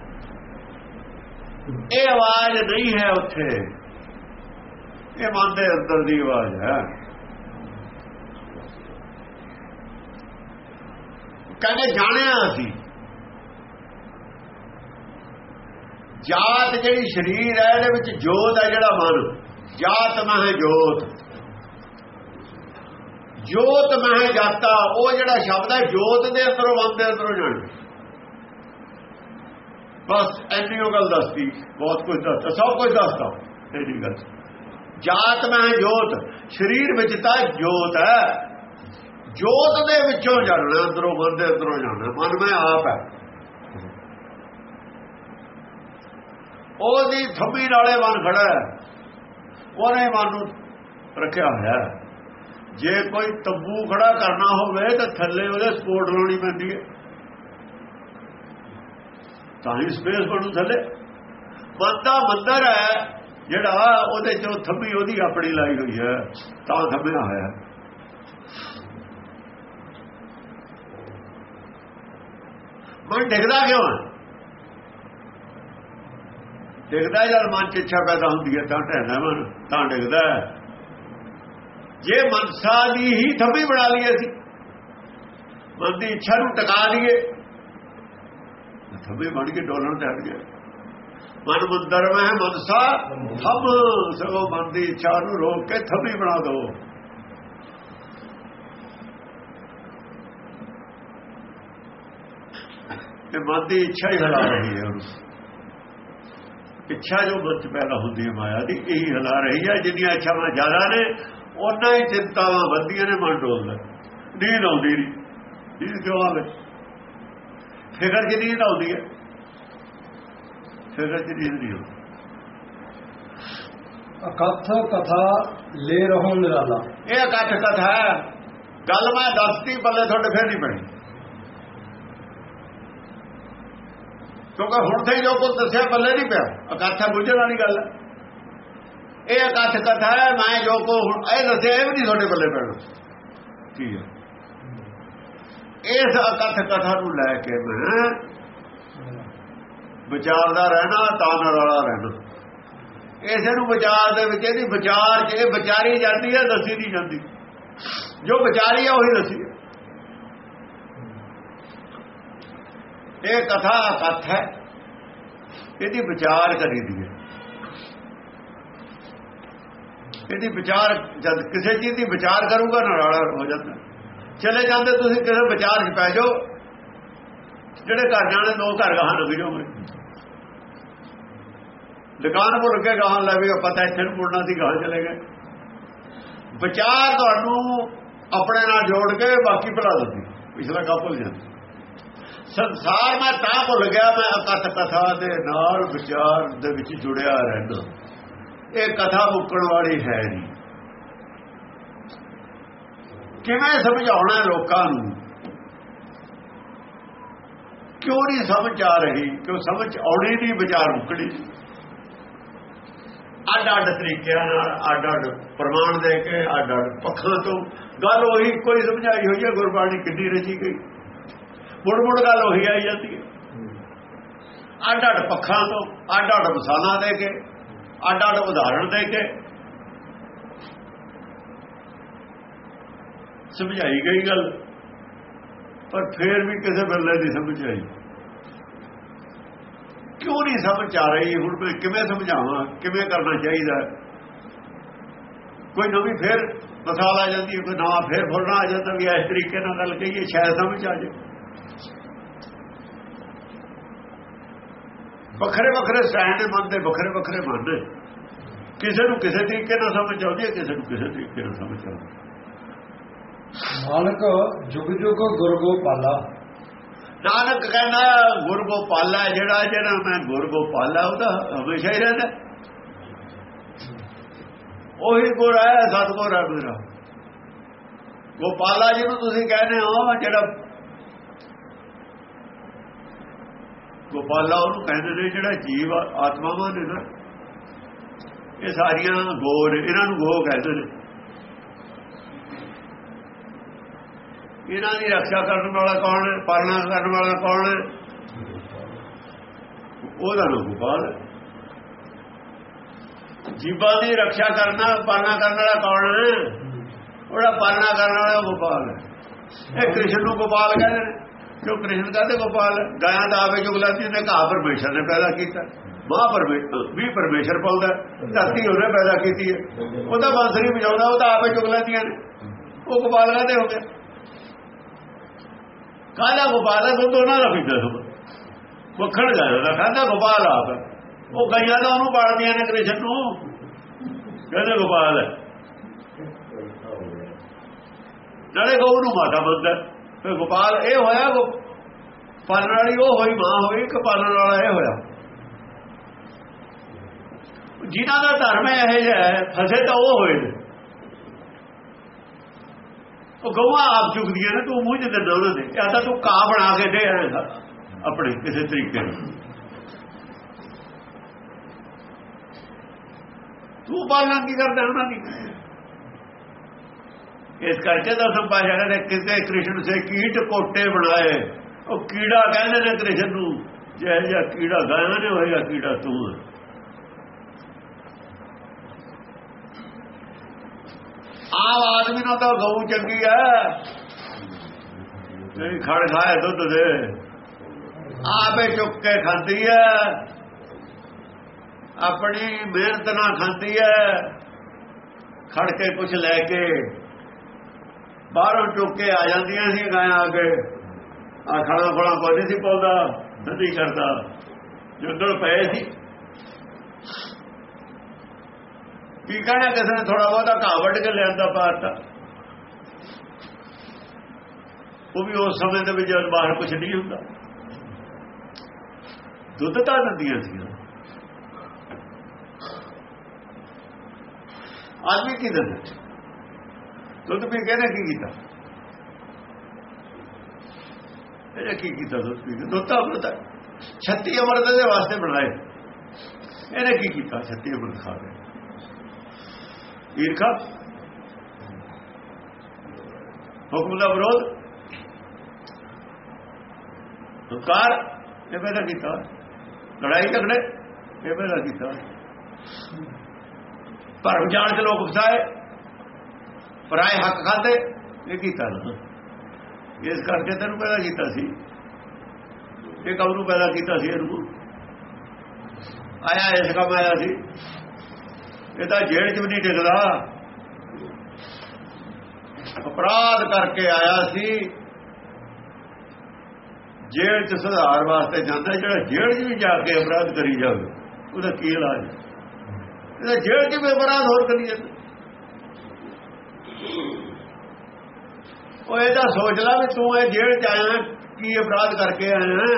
ਇਹ ਆਵਾਜ਼ ਨਹੀਂ ਹੈ ਉੱਥੇ। ਇਹ ਮਨ ਦੇ ਅੰਦਰ ਦੀ ਆਵਾਜ਼ ਹੈ। ਕਹਿੰਦੇ ਜਾਣਿਆ ਅਸੀਂ। ਜਾਤ ਜਿਹੜੀ ਸਰੀਰ ਹੈ, ਇਹਦੇ ਵਿੱਚ ਜੋਤ ਹੈ ਜਿਹੜਾ ਮਨ। ਜਾਤ ਮਹਿ ਜੋਤ। ਜੋਤ ਮਹਿ ਜਾਤਾ, ਉਹ ਜਿਹੜਾ ਸ਼ਬਦ ਹੈ, ਜੋਤ ਦੇ ਅੰਦਰੋਂ, ਮਨ ਦੇ ਅੰਦਰੋਂ ਜਾਣ ਬਸ ਐਨੀ ਉਹ ਗੱਲ ਦੱਸਦੀ ਬਹੁਤ ਕੁਝ ਦੱਸਦਾ ਸਭ ਕੁਝ ਦੱਸਦਾ ਤੇਰੀ ਗੱਲ। ਜਾਤ ਮੈਂ ਜੋਤ, ਸਰੀਰ ਵਿੱਚ ਤਾਂ ਜੋਤ ਹੈ। ਜੋਤ ਦੇ ਵਿੱਚੋਂ ਜਾਣਨਾ ਅੰਦਰੋਂ ਮਨ ਦੇ ਅੰਦਰੋਂ ਜਾਣਨਾ ਮਨ ਮੈਂ ਆਪ ਹੈ। ਉਹਦੀ ਥੰਮੀ ਨਾਲੇ ਮਨ ਖੜਾ ਹੈ। ਉਹਨੇ ਮਨ ਨੂੰ ਰੱਖਿਆ ਹੋਇਆ ਹੈ। ਜੇ ਕੋਈ ਤੰਬੂ ਖੜਾ ਕਰਨਾ ਹੋਵੇ, ਤਾਂ ਥੱਲੇ ਉਹਦੇ ਸਪੋਰਟ ਲਾਉਣੀ ਪੈਂਦੀ ਹੈ। ਤਾਂ ਹੀ ਸਪੇਸ ਬਣੂ ਥੱਲੇ। ਬੰਦਾ ਮੰਦਰ ਹੈ, ਜਿਹੜਾ ਉਹਦੇ ਚੋਂ ਥੰਬੀ ਉਹਦੀ ਆਪਣੀ ਲਾਈ ਹੋਈ ਹੈ, ਤਾਂ ਥੰਮਿਆ ਹੋਇਆ ਮਨ ਡਿੱਗਦਾ ਕਿਉਂ ਡਿੱਗਦਾ ਜਦ ਮਨ ਚ ਇੱਛਾ ਪੈਦਾ ਹੁੰਦੀ ਹੈ, ਤਾਂ ਢਹਿਣਾ ਮਨ, ਤਾਂ ਡਿੱਗਦਾ ਜੇ ਮਨਸਾ ਦੀ ਹੀ ਥੰਬੀ ਬਣਾ ਲਈਏ ਸੀ ਮਨ ਦੀ ਇੱਛਾ ਨੂੰ ਟਿਕਾ ਲਈਏ ਥੰਬੇ ਬਣ ਕੇ ਡੋਲਣ ਤੇ ਹਟ ਗਿਆ। ਮਨ ਮੰਦਰ ਮੈਂ ਮਨਸਾ, ਥਮ, ਸਗੋਂ ਮਨ ਦੀ ਇੱਛਾ ਨੂੰ ਰੋਕ ਕੇ ਥੰਬੀ ਬਣਾ ਦੋ। ਤੇ ਮਨ ਦੀ ਇੱਛਾ ਹੀ ਹਿਲਾ ਰਹੀ ਹੈ ਉਹਨੂੰ ਇੱਛਾ ਜੋ ਮਨ ਚ ਪੈਦਾ ਹੁੰਦੀ ਹੈ ਮਾਇਆ ਦੀ, ਇਹੀ ਹਿਲਾ ਰਹੀ ਹੈ। ਜਿੰਨੀਆਂ ਇੱਛਾਵਾਂ ਜ਼ਿਆਦਾ ਨੇ ਉਹਨਾਂ ਹੀ ਚਿੰਤਾਵਾਂ ਵੱਧਦੀਆਂ ਨੇ ਮਨ ਡੋਲਦਾ ਨੀਂਦ ਆਉਂਦੀ ਨਹੀਂ ਨੀਂਦ ਕਿਉਂ ਆਵੇ? ਫਿਕਰ ਚ ਨੀਂਦ ਆਉਂਦੀ ਹੈ? ਫਿਕਰ ਨੀਂਦ ਨਹੀਂ ਆਉਂਦੀ ਅਕਥ ਕਥਾ ਲੈ ਰਹੋ ਨਿਰਾਲਾ। ਇਹ ਇਕੱਠ ਕਥਾ ਹੈ। ਗੱਲ ਮੈਂ ਦੱਸਤੀ ਬੱਲੇ ਤੁਹਾਡੇ ਫੇਰ ਨਹੀਂ ਬਣੀ ਕਿਉਂਕਿ ਹੁਣ ਤੇ ਜੋ ਕੁਝ ਦੱਸਿਆ ਬੱਲੇ ਨਹੀਂ ਪਿਆ। ਇਕੱਠਾ ਬੁੱਝਣ ਵਾਲੀ ਗੱਲ ਹੈ। ਇਹ ਇਕੱਠ ਕਥਾ ਹੈ ਮੈਂ ਜੋ ਕੋ ਇਹ ਦੱਸਿਆ ਇਹ ਵੀ ਨਹੀਂ ਤੁਹਾਡੇ ਬੱਲੇ ਪੈਣਾ। ਕੀ ਹੈ? ਇਸ ਇਕੱਠ ਕਥਾ ਨੂੰ ਲੈ ਕੇ ਮੈਂ ਵਿਚਾਰਦਾ ਰਹਿਣਾ, ਤਾਂ ਵਾਲਾ ਰਹਿਣਾ। ਇਸੇ ਨੂੰ ਵਿਚਾਰ ਦੇ ਵਿੱਚ ਇਹਦੀ ਵਿਚਾਰ ਚ ਇਹ ਵਿਚਾਰੀ ਜਾਂਦੀ ਹੈ, ਦੱਸੀ ਨਹੀਂ ਜਾਂਦੀ। ਜੋ ਵਿਚਾਰੀ ਹੈ ਉਹੀ ਦੱਸੀ ਇਹ ਕਥਾ ਕਥ ਹੈ। ਇਹਦੀ ਵਿਚਾਰ ਕਰੀ ਦੀ ਹੈ। ਇਹਦੀ ਵਿਚਾਰ ਜਦ ਕਿਸੇ ਚੀਜ਼ ਦੀ ਵਿਚਾਰ ਕਰੂਗਾ, ਨਾਲਾ ਹੋ ਜਾਂਦਾ। ਚਲੇ ਜਾਂਦੇ ਤੁਸੀਂ ਕਿਸੇ ਵਿਚਾਰ 'ਚ ਪੈ ਜਾਓ। ਜਿਹੜੇ ਘਰ ਜਾਣੇ, ਦੋ ਘਰ ਗਾਹਾਂ ਲੱਗ ਜਾਓਗੇ ਦੁਕਾਨ ਭੁੱਲ ਕੇ ਗਾਹਾਂ ਲੈ ਵੀ ਪਤਾ ਇੱਥੇ ਨੂੰ ਮੁੜਨਾ ਸੀ, ਗਾਹਾਂ ਚਲੇ ਗਏ। ਵਿਚਾਰ ਤੁਹਾਨੂੰ ਆਪਣੇ ਨਾਲ ਜੋੜ ਕੇ ਬਾਕੀ ਭੁਲਾ ਦਿੰਦੀ ਪਿਛਲਾ ਕੰਮ ਭੁੱਲ ਜਾਂਦਾ। ਸੰਸਾਰ ਮੈਂ ਤਾਂ ਭੁੱਲ ਗਿਆ, ਮੈਂ ਅਕਥ ਕਥਾ ਦੇ ਨਾਲ ਵਿਚਾਰ ਦੇ ਵਿੱਚ ਜੁੜਿਆ ਰਹਿਣਾ ਇਹ ਕਥਾ ਮੁੱਕਣ ਵਾਲੀ ਹੈ ਨਹੀਂ। ਕਿਵੇਂ ਸਮਝਾਉਣਾ ਲੋਕਾਂ ਨੂੰ? ਕਿਉਂ ਨਹੀਂ ਸਮਝ ਆ ਰਹੀ? ਕਿਉਂ ਸਮਝ ਆਉਣੀ ਨਹੀਂ ਵਿਚਾਰ ਮੁੱਕਣੀ? ਅੱਡ ਅੱਡ ਤਰੀਕਿਆਂ ਨਾਲ ਅੱਡ ਅੱਡ ਪ੍ਰਮਾਣ ਦੇ ਕੇ ਅੱਡ ਅੱਡ ਪੱਖਾਂ ਤੋਂ ਗੱਲ ਉਹੀ ਕੋਈ ਸਮਝਾਈ ਹੋਈ ਹੈ, ਗੁਰਬਾਣੀ ਕਿੰਨੀ ਰਚੀ ਗਈ। ਮੁੜ ਮੁੜ ਗੱਲ ਉਹੀ ਆਈ ਜਾਂਦੀ ਹੈ। ਅੱਡ ਅੱਡ ਪੱਖਾਂ ਤੋਂ ਅੱਡ ਅੱਡ ਮਸਾਲਾ ਦੇ ਕੇ ਅੱਡ ਅੱਡ ਉਦਾਹਰਣ ਦੇ ਕੇ ਸਮਝਾਈ ਗਈ ਗੱਲ ਪਰ ਫੇਰ ਵੀ ਕਿਸੇ ਬੱਲੇ ਦੀ ਸਮਝ ਆਈ ਕਿਉਂ ਮੈਨੂੰ ਨਹੀਂ ਸਮਝ ਆ ਰਹੀ ਹੁਣ ਮੈਂ ਕਿਵੇਂ ਸਮਝਾਵਾਂ ਕਿਵੇਂ ਕਰਨਾ ਚਾਹੀਦਾ ਕੋਈ ਨਵੀਂ ਫੇਰ ਮਸਾਲਾ ਆ ਜਾਂਦੀ ਹੈ ਕੋਈ ਨਵਾਂ ਫੇਰ ਫੁਰਨਾ ਆ ਜਾਂਦਾ ਵੀ ਇਸ ਤਰੀਕੇ ਨਾਲ ਗੱਲ ਕਹੀਏ ਸ਼ਾਇਦ ਸਮਝ ਆ ਜਾਏ ਵੱਖਰੇ ਵੱਖਰੇ ਸਟੈਂਡ ਮਨ ਦੇ ਵੱਖਰੇ ਵੱਖਰੇ ਮਨ ਨੇ ਕਿਸੇ ਨੂੰ ਕਿਸੇ ਤਰੀਕੇ ਨਾਲ ਸਮਝ ਆਉਂਦੀ ਹੈ ਕਿਸੇ ਨੂੰ ਕਿਸੇ ਤਰੀਕੇ ਨਾਲ ਸਮਝ ਆਉਂਦੀ ਨਾਨਕ ਜੁਗ ਜੁਗ ਗੁਰ ਗੋਪਾਲਾ। ਨਾਨਕ ਕਹਿੰਦਾ, ਗੁਰ ਗੋਪਾਲਾ ਜਿਹੜਾ ਜਿਹੜਾ ਮੈਂ ਗੁਰ ਗੋਪਾਲਾ ਉਹਦਾ ਹਮੇਸ਼ਾ ਹੀ ਰਹਿੰਦਾ। ਉਹੀ ਗੁਰ ਹੈ, ਸਤਗੁਰ ਹੈ ਮੇਰਾ। ਗੋਪਾਲਾ ਜਿਹਨੂੰ ਤੁਸੀਂ ਕਹਿੰਦੇ ਹੋ, ਜਿਹੜਾ ਗੋਪਾਲਾ ਉਹਨੂੰ ਕਹਿੰਦੇ ਨੇ, ਜਿਹੜਾ ਜੀਵ ਆਤਮਾਵਾਂ ਨੇ ਨਾ। ਇਹ ਸਾਰੀਆਂ ਗੋ ਨੇ, ਇਹਨਾਂ ਨੂੰ ਗੋ ਕਹਿੰਦੇ ਨੇ। ਇਹਨਾਂ ਦੀ ਰੱਖਿਆ ਕਰਨ ਵਾਲਾ ਕੌਣ ਹੈ? ਪਾਲਣਾ ਕਰਨ ਵਾਲਾ ਕੌਣ ਹੈ? ਉਹਦਾ ਨਾਮ ਗੋਪਾਲ ਹੈ। ਜੀਵਾਂ ਦੀ ਰੱਖਿਆ ਕਰਨਾ ਪਾਲਣਾ ਕਰਨ ਵਾਲਾ ਕੌਣ ਹੈ? ਉਹਦਾ ਪਾਲਣਾ ਕਰਨ ਵਾਲਾ ਗੋਪਾਲ ਹੈ। ਇਹ ਕ੍ਰਿਸ਼ਨ ਨੂੰ ਗੋਪਾਲ ਕਹਿੰਦੇ ਨੇ। ਕਿਉਂ ਕ੍ਰਿਸ਼ਨ ਕਹਿੰਦੇ ਗੋਪਾਲ ਗਾਇਆਂ ਦਾ ਆਵੇ ਜੁਗਲਾਤੀ ਨੇ ਘਾਹ ਪਰਮੇਸ਼ਰ ਨੇ ਪੈਦਾ ਕੀਤਾ। ਮਾਂ ਪਰਮੇਸ਼ਰ ਵੀ ਪਰਮੇਸ਼ਰ ਪਾਉਂਦਾ ਧਰਤੀ ਉਹਨੇ ਪੈਦਾ ਕੀਤੀ ਹੈ। ਉਹਦਾ ਬਾਂਸਰੀ ਵਜਾਉਂਦਾ ਉਹਦਾ ਆਵੇ ਜੁਗਲਾਤੀਆਂ ਨੇ। ਉਹ ਗੋਪਾਲ ਕਹਿੰਦੇ ਹੋ ਗਿਆ ਕਾਲਾ ਗੋਪਾਲ ਹੈ ਦੁੱਧ ਉਹਨਾਂ ਦਾ ਪੀਂਦਾ ਸਭ ਮੱਖਣ ਗਿਆ ਦਾ ਖਾਂਦਾ ਗੋਪਾਲ ਆਪ। ਹੈ। ਉਹ ਗਈਆਂ ਦਾ ਉਹਨੂੰ ਪਾਲਦੀਆਂ ਨੇ ਕ੍ਰਿਸ਼ਨ ਨੂੰ। ਕਹਿੰਦੇ ਗੋਪਾਲ ਹੈ। ਨਾਲੇ ਗਊ ਨੂੰ ਮਾਤਾ ਬੰਦਾ ਫਿਰ ਗੋਪਾਲ ਇਹ ਹੋਇਆ ਗੋ ਪਾਲਣ ਵਾਲੀ ਉਹ ਹੋਈ, ਮਾਂ ਹੋਈ ਕਿ ਪਾਲਣ ਵਾਲਾ ਇਹ ਹੋਇਆ। ਜਿਨ੍ਹਾਂ ਦਾ ਧਰਮ ਇਹ ਜਿਹਾ ਹੈ, ਫਸੇ ਤਾਂ ਉਹ ਹੋਏ ਨੇ। ਉਹ ਗਊਆਂ ਆਪ ਚੁਗਦੀਆਂ ਨੇ, ਤੂੰ ਮੂੰਹ ਚ ਉਹਨਾਂ ਦੇ ਜਾਂ ਤਾਂ ਤੂੰ ਕਾਂ ਬਣਾ ਕੇ ਦੇ ਆਏਗਾ ਆਪਣੇ ਕਿਸੇ ਤਰੀਕੇ ਨਾਲ। ਤੂੰ ਪਾਲਣਾ ਕੀ ਕਰਦਾ ਉਹਨਾਂ ਦੀ? ਇਸ ਕਰਕੇ ਤਾਂ ਸੰਪਾਸ਼ਾ ਕਹਿੰਦੇ ਕਿਤੇ ਕ੍ਰਿਸ਼ਨ ਸੇ ਕੀਟ ਕੋਟੇ ਬਣਾਏ। ਉਹ ਕੀੜਾ ਕਹਿੰਦੇ ਨੇ ਕ੍ਰਿਸ਼ਨ ਨੂੰ ਜੇ ਜਿਹਾ ਕੀੜਾ ਗਾਇਆ ਨੇ ਹੋਏਗਾ ਕੀੜਾ ਤੂੰ ਹੈ। ਆਮ ਆਦਮੀ ਨੂੰ ਤਾਂ ਗਊ ਚੰਗੀ ਹੈ। ਨਹੀਂ, ਖੜ ਖਾਏ ਦੁੱਧ ਦੇ। ਆਪੇ ਚੁੱਕ ਕੇ ਖਾਂਦੀ ਹੈ। ਆਪਣੀ ਮਿਹਨਤ ਨਾਲ ਖਾਂਦੀ ਹੈ। ਖੜ ਕੇ ਕੁਝ ਲੈ ਕੇ ਬਾਹਰੋਂ ਚੁੱਕ ਕੇ ਆ ਜਾਂਦੀਆਂ ਸੀ ਗਾਇਆਂ ਆ ਕੇ। ਆ ਖਾਣਾ ਖੋਣਾ ਕੋਈ ਨਹੀਂ ਸੀ ਪਾਉਂਦਾ, ਨਹੀਂ ਕਰਦਾ। ਜਦੋਂ ਪਏ ਸੀ। ਕੀ ਕਹਿਣਾ ਕਿਸੇ ਨੇ ਥੋੜਾ ਬਹੁਤਾ ਘਾਹ ਵੱਢ ਕੇ ਲਿਆਂਦਾ ਪਾਰਤਾ ਉਹ ਵੀ ਉਸ ਸਮੇਂ ਦੇ ਵਿੱਚ ਜਦ ਬਾਹਰ ਕੁਝ ਨਹੀਂ ਹੁੰਦਾ ਦੁੱਧ ਤਾਂ ਦਿੰਦੀਆਂ ਸੀ ਆਦਮੀ ਕੀ ਦਿੰਦਾ ਦੁੱਧ ਪੀ ਕੇ ਨੇ ਕੀ ਕੀਤਾ ਇਹਨੇ ਕੀ ਕੀਤਾ ਦੁੱਧ ਪੀ ਕੇ ਦੁੱਧ ਤਾਂ ਅੰਮ੍ਰਿਤ ਹੈ 36 ਅੰਮ੍ਰਿਤ ਦੇ ਵਾਸਤੇ ਬਣਾਏ ਇਹਨੇ ਕੀ ਕੀਤਾ 36 ਅੰਮ੍ਰਿਤ ਖਾ ਕੇ ਈਰਖਾ ਹੁਕਮ ਦਾ ਵਿਰੋਧ ਹੰਕਾਰ ਇਹ ਪੈਦਾ ਕੀਤਾ ਲੜਾਈ ਝਗੜੇ ਇਹ ਪੈਦਾ ਕੀਤਾ ਭਰਮ ਜਾਣ ਚ ਲੋਕ ਫਸਾਏ ਪਰਾਏ ਹੱਕ ਖਾਦੇ ਇਹ ਕੀਤਾ ਨਾ ਇਸ ਕਰਕੇ ਤੈਨੂੰ ਪੈਦਾ ਕੀਤਾ ਸੀ ਇਹ ਕੰਮ ਨੂੰ ਪੈਦਾ ਕੀਤਾ ਸੀ ਇਹਨੂੰ ਆਇਆ ਇਸ ਕੰਮ ਆਇਆ ਸੀ ਇਹ ਤਾਂ ਜੇਲ੍ਹ 'ਚ ਵੀ ਨਹੀਂ ਟਿਕਦਾ। ਅਪਰਾਧ ਕਰਕੇ ਆਇਆ ਸੀ। ਜੇਲ੍ਹ 'ਚ ਸੁਧਾਰ ਵਾਸਤੇ ਜਾਂਦਾ, ਜਿਹੜਾ ਜੇਲ੍ਹ 'ਚ ਵੀ ਜਾ ਕੇ ਅਪਰਾਧ ਕਰੀ ਜਾਵੇ, ਉਹਦਾ ਕੀ ਇਲਾਜ? ਇਹਦਾ ਜੇਲ੍ਹ 'ਚ ਵੀ ਅਪਰਾਧ ਹੋਰ ਕਰੀ ਜਾਂਦਾ ਉਹ ਇਹਦਾ ਸੋਚ ਲੈ ਵੀ ਤੂੰ ਇਹ ਜੇਲ੍ਹ 'ਚ ਆਇਆ, ਕੀ ਅਪਰਾਧ ਕਰਕੇ ਆਇਆ?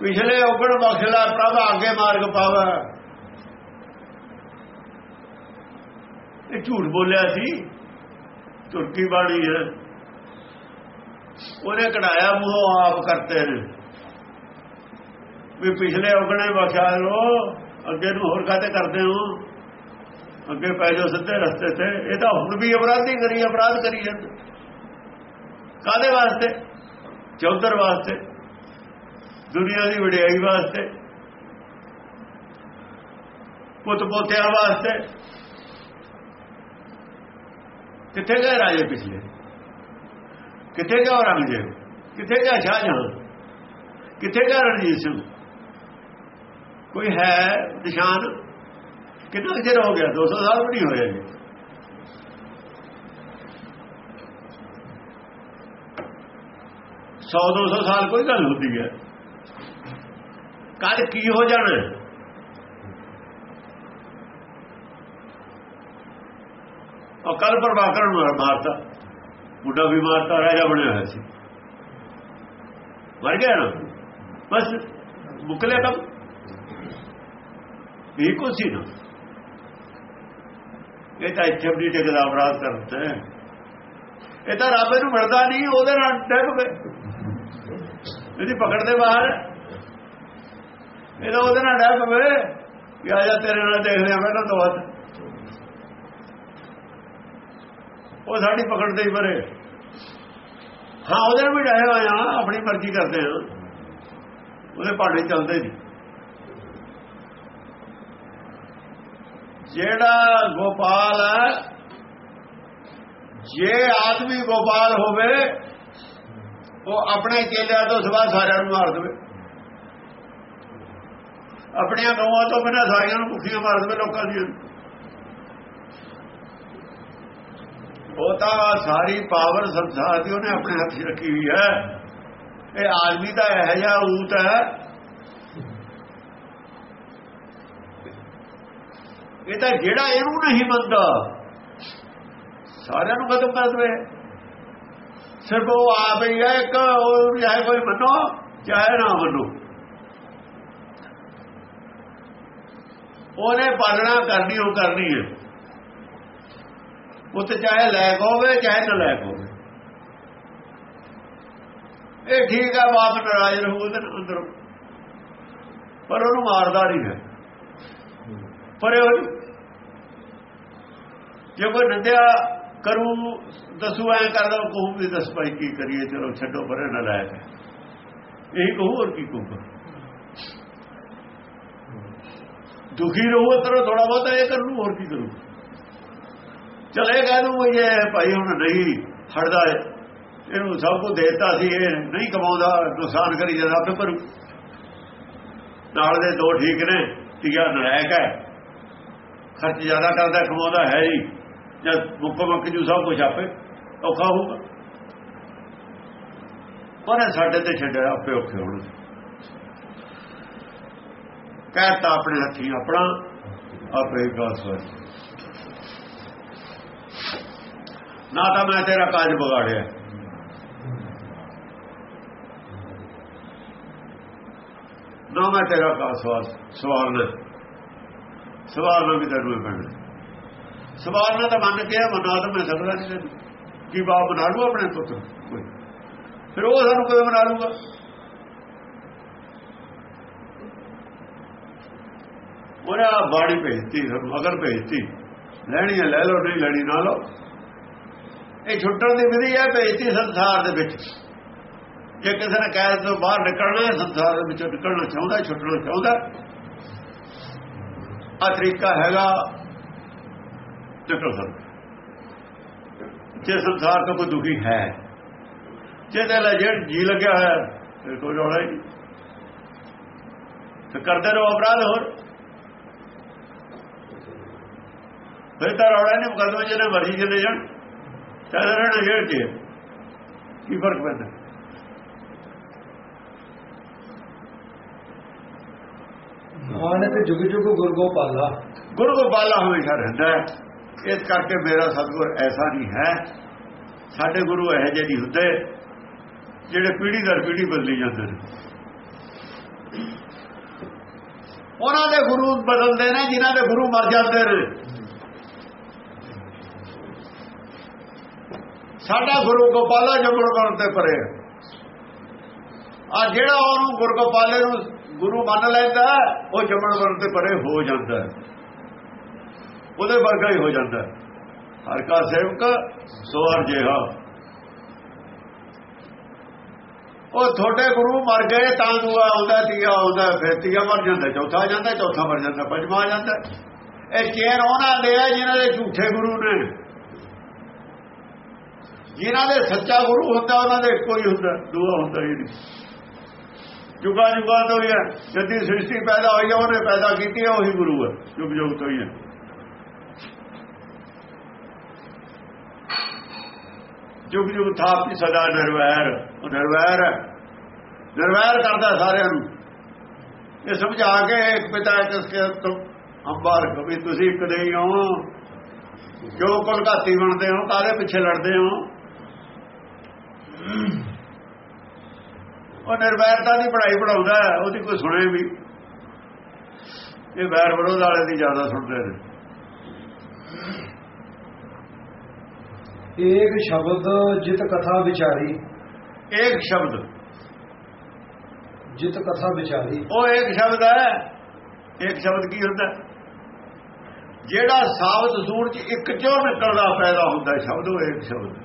ਪਿਛਲੇ ਔਗਣ ਬਖਸ਼ਲਾ ਪ੍ਰਭ ਅੱਗੇ ਮਾਰਗ ਪਾਵਾ ਇਹ ਝੂਠ ਬੋਲਿਆ ਸੀ, ਤੁਰਕੀ ਬਾਣੀ ਹੈ। ਉਹਨੇ ਕਢਾਇਆ ਮੂੰਹੋਂ, ਆਪ ਕਰਤੇ ਨੇ। ਵੀ ਪਿਛਲੇ ਔਗਣੇ ਬਖਸ਼ਾ ਲੋ ਅੱਗੇ ਨੂੰ ਹੋਰ ਕਾਤੇ ਕਰਦੇ ਹੋ? ਅੱਗੇ ਪੈ ਜਾਓ ਸਿੱਧੇ ਰਸਤੇ ਤੇ। ਇਹ ਤਾਂ ਹੁਣ ਵੀ ਅਪਰਾਧੀ ਕਰੀ, ਅਪਰਾਧ ਕਰੀ ਜਾਂਦੇ। ਕਾਦੇ ਵਾਸਤੇ? ਚੌਧਰ ਵਾਸਤੇ। ਦੁਨੀਆ ਦੀ ਵਡਿਆਈ ਵਾਸਤੇ। ਪੁੱਤ ਪੋਤਿਆਂ ਵਾਸਤੇ। ਕਿੱਥੇ ਗਏ ਰਾਜੇ ਪਿਛਲੇ? ਕਿੱਥੇ ਗਿਆ ਔਰੰਗਜ਼ੇਬ? ਕਿੱਥੇ ਗਿਆ ਸ਼ਾਹਜਹਾਂ? ਕਿੱਥੇ ਗਿਆ ਰਣਜੀਤ ਸਿੰਘ? ਕੋਈ ਹੈ ਨਿਸ਼ਾਨ? ਕਿੰਨਾ ਚਿਰ ਹੋ ਗਿਆ? 200 ਸਾਲ ਵੀ ਨਹੀਂ ਹੋਇਆ ਜੀ ਸੌ 200 ਸਾਲ ਕੋਈ ਗੱਲ ਹੁੰਦੀ ਹੈ। ਕੱਲ ਕੀ ਹੋ ਜਾਣਾ ਹੈ? ਉਹ ਕੱਲ ਪ੍ਰਭਾਕਰ ਨੂੰ ਮਾਰਤਾ। ਬੁੱਢਾ ਵੀ ਮਾਰਤਾ ਰਾਜਾ ਬਣਿਆ ਹੋਇਆ ਸੀ। ਮਰ ਗਿਆ ਨਾ? ਬਸ ਮੁਕਲੇ ਕੰਮ। ਇਹ ਕੋ ਸੀ ਨਾ। ਇਹ ਤਾਂ ਇੱਥੇ ਵੀ ਟਿਕਦਾ ਅਪਰਾਧ ਕਰਦਾ ਇਹ ਤਾਂ ਰੱਬ ਨੂੰ ਮਿਲਦਾ ਨਹੀਂ, ਉਹਦੇ ਨਾਲ ਡੱਬ ਗਏ ਇਹਦੀ ਪਕੜ ਦੇ ਬਾਹਰ। ਹੈ। ਇਹ ਤਾਂ ਉਹਦੇ ਨਾਲ ਡੱਬ ਗਏ ਕਿ ਆ ਜਾ ਤੇਰੇ ਨਾਲ ਦੇਖਦੇ ਆ ਪਹਿਲਾਂ ਤੋਂ ਬਾਅਦ ਉਹ ਸਾਡੀ ਪਕੜ ਦੇ ਹੀ ਬਰੇ ਹਾਂ, ਉਹਦੇ ਨਾਲ ਵੀ ਡਾਇਆ ਹੋਇਆ ਆਪਣੀ ਮਰਜ਼ੀ ਕਰਦੇ ਆ। ਉਹਦੇ ਭਾੜੇ ਚੱਲਦੇ ਨਹੀਂ। ਜਿਹੜਾ ਗੋਪਾਲ ਹੈ ਜੇ ਆਦਮੀ ਗੋਪਾਲ ਹੋਵੇ, ਉਹ ਆਪਣੇ ਚੇਲਿਆਂ ਤੋਂ ਸਵਾ ਸਾਰਿਆਂ ਨੂੰ ਮਾਰ ਦੇਵੇ। ਆਪਣੀਆਂ ਗਊਆਂ ਤੋਂ ਬਿਨਾਂ ਸਾਰਿਆਂ ਨੂੰ ਭੁੱਖੀਆਂ ਮਾਰ ਦੇਵੇ, ਲੋਕਾਂ ਦੀਆਂ। ਉਹ ਤਾਂ ਸਾਰੀ ਪਾਵਰ ਸੰਸਾਰ ਦੀ ਉਹਨੇ ਆਪਣੇ ਹੱਥ 'ਚ ਰੱਖੀ ਹੋਈ ਹੈ। ਇਹ ਆਦਮੀ ਤਾਂ ਇਹ ਜਿਹਾ ਊਤ ਹੈ। ਇਹ ਤਾਂ ਜਿਹੜਾ ਇਹਨੂੰ ਨਹੀਂ ਮੰਨਦਾ, ਸਾਰਿਆਂ ਨੂੰ ਖਤਮ ਕਰ ਦਵੇ। ਸਿਰਫ ਉਹ ਆਪ ਹੀ ਹੈ, ਇੱਕ ਉਹ ਚਾਹੇ ਕੋਈ ਮੰਨੋ, ਚਾਹੇ ਨਾ ਮੰਨੋ। ਉਹਨੇ ਪਾਲਣਾ ਕਰਨੀ, ਉਹ ਕਰਨੀ ਹੈ। ਉਹ ਚਾਹੇ ਲੈਕ ਹੋਵੇ, ਚਾਹੇ ਨਾ ਲੈਕ ਹੋਵੇ। ਇਹ ਠੀਕ ਹੈ ਬਾਪ ਨਾਰਾਜ਼ ਰਹੂ ਉਹਦੇ ਅੰਦਰ। ਪਰ ਉਹਨੂੰ ਮਾਰਦਾ ਨਹੀਂ ਹੈ ਪਰ ਉਹ ਜੇ ਕੋਈ ਨੰਦਿਆ ਕਰੂ, ਦਸੂ, ਐ ਕਰਦਾ, ਉਹ ਕਹੂ ਵੀ ਦਸ ਭਾਈ ਕੀ ਕਰੀਏ, ਚਲੋ ਛੱਡੋ, ਪਰੇ ਨਾ ਲਾਇਕ ਹੈ। ਇਹ ਕਹੂ, ਹੋਰ ਕੀ ਕਹੂਗਾ ਦੁਖੀ ਰਹੋ ਤਰ੍ਹਾਂ ਥੋੜਾ ਬਹੁਤਾ ਇਹ ਕਰ ਲੂ ਹੋਰ ਕੀ ਕਰੂ? ਚਲੇ ਕਹਿ ਦੂੰ ਇਹ ਭਾਈ ਹੁਣ ਨਹੀਂ ਹਟਦਾ। ਇਹਨੂੰ ਸਭ ਕੁਝ ਦੇਤਾ ਸੀ, ਇਹ ਨਹੀਂ ਕਮਾਉਂਦਾ, ਨੁਕਸਾਨ ਕਰੀ ਜਾਂਦਾ ਆਪੇ ਪਰ ਨਾਲ ਦੇ ਦੋ ਠੀਕ ਨੇ, ਤੀਆ ਨਲਾਇਕ ਹੈ। ਖਰਚ ਜ਼ਿਆਦਾ ਕਰਦਾ, ਕਮਾਉਂਦਾ ਹੈ ਜੀ ਜਦ ਮੁੱਕ ਮੁੱਕ ਜੂ ਸਭ ਕੁਝ ਆਪੇ ਔਖਾ ਹੋਊਗਾ। ਉਹਨੇ ਸਾਡੇ ਤੇ ਛੱਡਿਆ, ਆਪੇ ਔਖੇ ਹੋਣ। ਕਹਿਤਾ ਆਪਣੇ ਹੱਥੀ ਆਪਣਾ, ਆਪੇ ਗਾਸ ਵਾਸਤੇ ਨਾ ਤਾਂ ਮੈਂ ਤੇਰਾ ਕਾਜ ਵਿਗਾੜਿਆ। ਨਾ ਮੈਂ ਤੇਰਾ ਕਾਜ ਸਵਾਰਨਾ। ਸਵਾਰਨਾ ਵੀ ਤੈਨੂੰ ਪੈਣਾ। ਸਵਾਰਨਾ ਤਾਂ ਮੰਨ ਕੇ ਮਨਾ ਤਾਂ ਮੈਂ ਸਕਦਾ ਨਹੀਂ ਕੀ ਬਾਪ ਬਣਾ ਲੂ ਆਪਣੇ ਪੁੱਤ ਫਿਰ ਉਹ ਸਾਨੂੰ ਕਿਵੇਂ ਬਣਾ ਲੂਗਾ ਉਹਨੇ ਆ ਬਾੜੀ ਭੇਜਤੀ ਸਾਨੂੰ, ਅਗਰ ਭੇਜਤੀ। ਲੈਣੀ ਹੈ, ਲੈ ਲਓ, ਨਹੀਂ ਲੈਣੀ ਨਾ ਲਓ। ਇਹ ਛੁੱਟਣ ਦੀ ਵਿਧੀ ਹੈ ਭੇਜਤੀ ਸੰਸਾਰ ਦੇ ਵਿੱਚ। ਜੇ ਕਿਸੇ ਨੇ ਕੈਦ ਤੋਂ ਬਾਹਰ ਨਿਕਲਣਾ ਸੰਸਾਰ ਦੇ ਵਿੱਚੋਂ ਨਿਕਲਣਾ ਚਾਹੁੰਦਾ ਛੁੱਟਣਾ ਚਾਹੁੰਦਾ ਆ ਤਰੀਕਾ ਹੈਗਾ ਨਿਕਲ ਸਕਦਾ ਜੇ ਸੰਸਾਰ ਤੋਂ ਕੋਈ ਦੁਖੀ ਹੈ, ਜੇ ਤੇ ਲਜੜ ਜੀ ਲੱਗਿਆ ਹੋਇਆ ਤੇ ਕੋਈ ਰੌਲਾ ਹੀ ਨਹੀਂ। ਤੇ ਕਰਦੇ ਰਹੋ ਅਪਰਾਧ ਹੋਰ। ਫਿਰ ਤਾਂ ਰੌਲਾ ਨਹੀਂ ਮੁਕਦਮੇ ਜਿਹੜੇ ਮਰਜ਼ੀ ਚਲੇ ਜਾਣ। ਚਾਹੇ ਰਹਿਣਾ ਜੇਲ੍ਹ 'ਚ ਕੀ ਫ਼ਰਕ ਪੈਂਦਾ? ਨਾਨਕ ਜੁਗ ਜੁਗ ਗੁਰ ਗੋਪਾਲਾ ਗੁਰੂ ਗੋਪਾਲਾ ਹਮੇਸ਼ਾ ਰਹਿੰਦਾ ਹੈ। ਇਸ ਕਰਕੇ ਮੇਰਾ ਸਤਗੁਰ ਐਸਾ ਨਹੀਂ ਹੈ। ਸਾਡੇ ਗੁਰੂ ਇਹ ਜਿਹੇ ਨਹੀਂ ਹੁੰਦੇ ਜਿਹੜੇ ਪੀੜ੍ਹੀ ਦਰ ਪੀੜ੍ਹੀ ਬਦਲੀ ਜਾਂਦੇ ਨੇ। ਉਹਨਾਂ ਦੇ ਗੁਰੂ ਬਦਲਦੇ ਨੇ ਜਿਨ੍ਹਾਂ ਦੇ ਗੁਰੂ ਮਰ ਜਾਂਦੇ ਨੇ। ਸਾਡਾ ਗੁਰੂ ਗੋਪਾਲਾ ਜੰਮਣ ਕਰਨ ਤੇ ਪਰੇ ਆ ਜਿਹੜਾ ਉਹਨੂੰ ਗੁਰੂ ਗੋਪਾਲੇ ਨੂੰ ਗੁਰੂ ਮੰਨ ਲੈਂਦਾ ਉਹ ਜੰਮਣ ਕਰਨ ਤੇ ਪਰੇ ਹੋ ਜਾਂਦਾ ਉਹਦੇ ਵਰਗਾ ਹੀ ਹੋ ਜਾਂਦਾ ਹਰ ਕਾ ਸੇਵਕ ਸੋ ਹਰ ਜਿਹਾ। ਉਹ ਤੁਹਾਡੇ ਗੁਰੂ ਮਰ ਗਏ ਤਾਂ ਦੂਆ ਆਉਂਦਾ, ਤੀਆ ਆਉਂਦਾ, ਫਿਰ ਤੀਆ ਮਰ ਜਾਂਦਾ, ਚੌਥਾ ਆ ਜਾਂਦਾ, ਚੌਥਾ ਮਰ ਜਾਂਦਾ, ਪੰਜਵਾਂ ਆ ਜਾਂਦਾ। ਇਹ ਚੇਨ ਉਹਨਾਂ ਦੇ ਆ ਜਿਨ੍ਹਾਂ ਦੇ ਝੂਠੇ ਗੁਰੂ ਨੇ। ਜਿਨ੍ਹਾਂ ਦੇ ਸੱਚਾ ਗੁਰੂ ਹੁੰਦਾ, ਉਹਨਾਂ ਦੇ ਇੱਕੋ ਹੀ ਹੁੰਦਾ, ਦੂਆ ਹੁੰਦਾ ਹੀ ਨਹੀਂ। ਜੁਗਾ ਜੁਗਾ ਤੋਂ ਹੀ ਹੈ, ਜਦੀ ਸ੍ਰਿਸ਼ਟੀ ਪੈਦਾ ਹੋਈ ਹੈ, ਉਹਨੇ ਪੈਦਾ ਕੀਤੀ ਹੈ, ਉਹੀ ਗੁਰੂ ਹੈ ਜੁਗ ਜੁਗ ਤੋਂ ਹੀ ਹੈ। ਜੁਗ ਜੁਗ ਥਾਪੀ ਸਦਾ ਨਿਰਵੈਰ, ਉਹ ਨਿਰਵੈਰ ਹੈ। ਨਿਰਵੈਰ ਕਰਦਾ ਸਾਰਿਆਂ ਨੂੰ। ਇਹ ਸਮਝਾ ਕੇ ਇੱਕ ਪਿਤਾ ਕਿਸ ਕੇ ਤੁਮ ਅੰਬਾਰ ਕਵੀ, ਤੁਸੀਂ ਇੱਕ ਦੇ ਹੀ। ਹੋ ਜੋ ਕੁਲਘਾਤੀ ਬਣਦੇ ਹੋ, ਕਾਹਦੇ ਪਿੱਛੇ ਲੜਦੇ ਹੋ? ਉਹ ਨਿਰਵੈਰਤਾ ਦੀ ਪੜ੍ਹਾਈ ਪੜਾਉਂਦਾ ਉਹਦੀ ਕੋਈ ਸੁਣੇ ਵੀ। ਇਹ ਵੈਰ ਵਿਰੋਧ ਵਾਲੇ ਦੀ ਜ਼ਿਆਦਾ ਸੁਣਦੇ ਨੇ। ਏਕ ਸ਼ਬਦ ਜਿਤ ਕਥਾ ਵਿਚਾਰੀ। ਇੱਕ ਸ਼ਬਦ। ਜਿਤ ਕਥਾ ਵਿਚਾਰੀ। ਉਹ ਇੱਕ ਸ਼ਬਦ ਹੈ। ਇੱਕ ਸ਼ਬਦ ਕੀ ਹੁੰਦਾ? ਜਿਹੜਾ ਸਾਬਤ ਸੂਰ ਚ ਇੱਕ ਚੋਂ ਨਿਕਲਦਾ ਪੈਦਾ ਹੁੰਦਾ ਸ਼ਬਦ ਉਹ ਇੱਕ ਸ਼ਬਦ।